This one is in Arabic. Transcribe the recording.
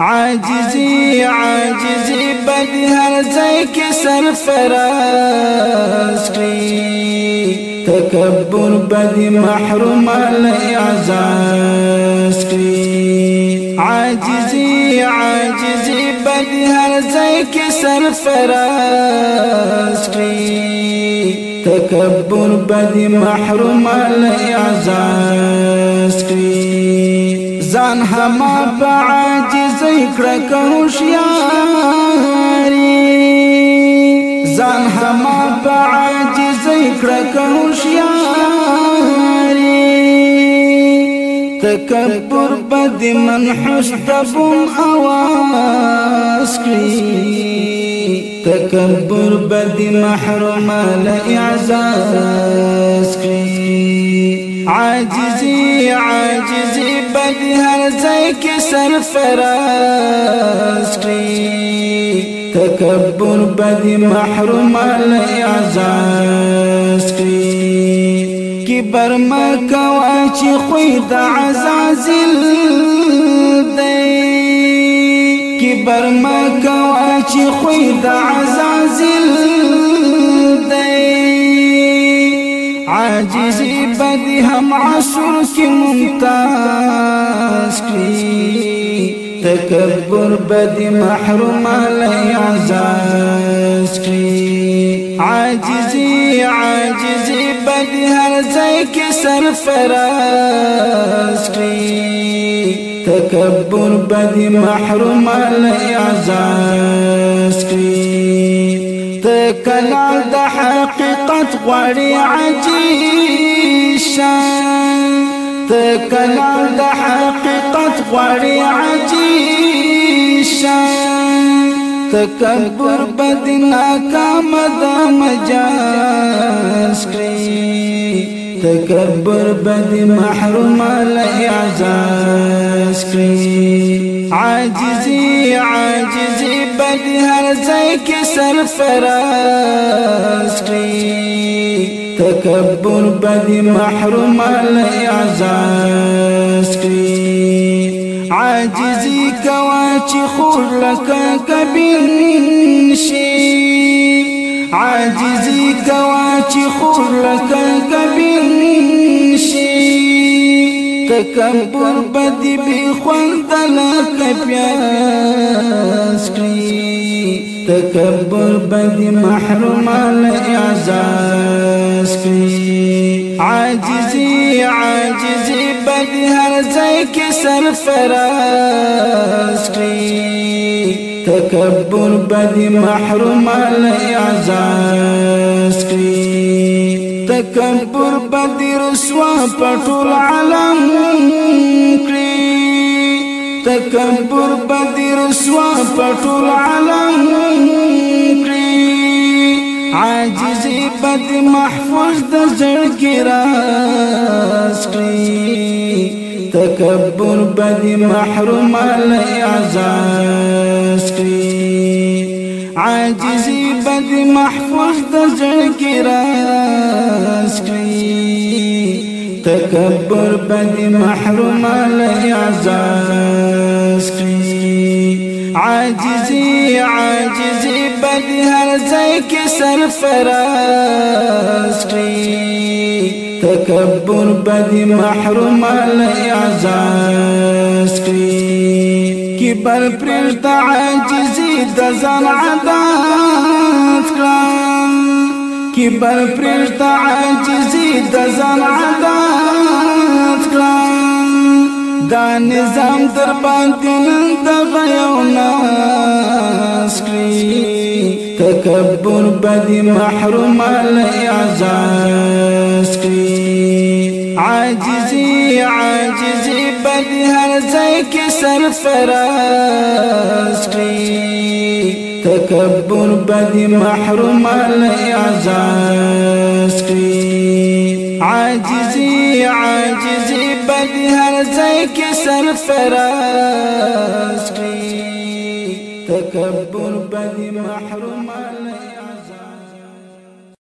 عاجزی عاجزی بد هر ځای کې سرفراز کړی تکبر محروم اعزاز کړی عاجزی عاجزی بد هر ځای کې سرفراز کړی تکبر محروم اعزاز کړی ځان هما په عاجز کړه کوشیاري ځان هما په عاجز کړه تکبر بد منحوس دبون آواز کړی تکبر بد محروم له اعزاز کړی عاجزی عاجزی بد هر ځای کې سرفراز بد محروم اعزاز کړی کبر ما کوا چې خوې د کبر ما کوا چې خوې د عزازل عاجزی بدی هم عصر کی ممتاز کی تکبر بدی محروم علی عزاز کی عاجزی عاجزی بدی هر ځای کې سرفراز کی تکبر بدی محروم علی عزاز کی تکلال د غړي عجیشا تکلال د حقیقت غړي عجیشا تکبر بدنا کام د مجاز کړی تکبر بد محروم بد کې سرفراز کړی تکبر بد محروم الاعزاز کړی عاجزی کوا چې خور لکه کبین شي عاجزی کوا خور لکه کبین شي تکبر بدی بی خوند کړی تکبر بدی محروم الإعزاز. کړی عاجزی عاجزی بدی هر ځای کې سرفراز کړی تکبر بدی محروم الإعزاز. کړی تکبر بدی رسوا پټول عالم تکبر بدی رسوا پټول عالم کړی عاجزی بد محفوظ د زړګی راز کړی تکبر محروم الاعزاز کړی عاجزی بد محفوظ د زړګی راز کړی تکبر محروم الاعزاز کړی عاجزی عاجزی بد هر ځای کې سرفراز کړی تکبر بد محروم الاعزاز کړی کبر پرشت عاجزی د ځان عادت کړم کبر پرشت عاجزی د ځان عادت دا نظام در باندې نن د غيو ناس کړی تکبر بد محروم الاعزاز کړی عاجزی عاجزی بد هر ځای کې سرفراز کړی تکبر بد محروم الاعزاز کړی عاجزی عاجزی بد هر ځای کې سرفراز کړی تکبر بد محروم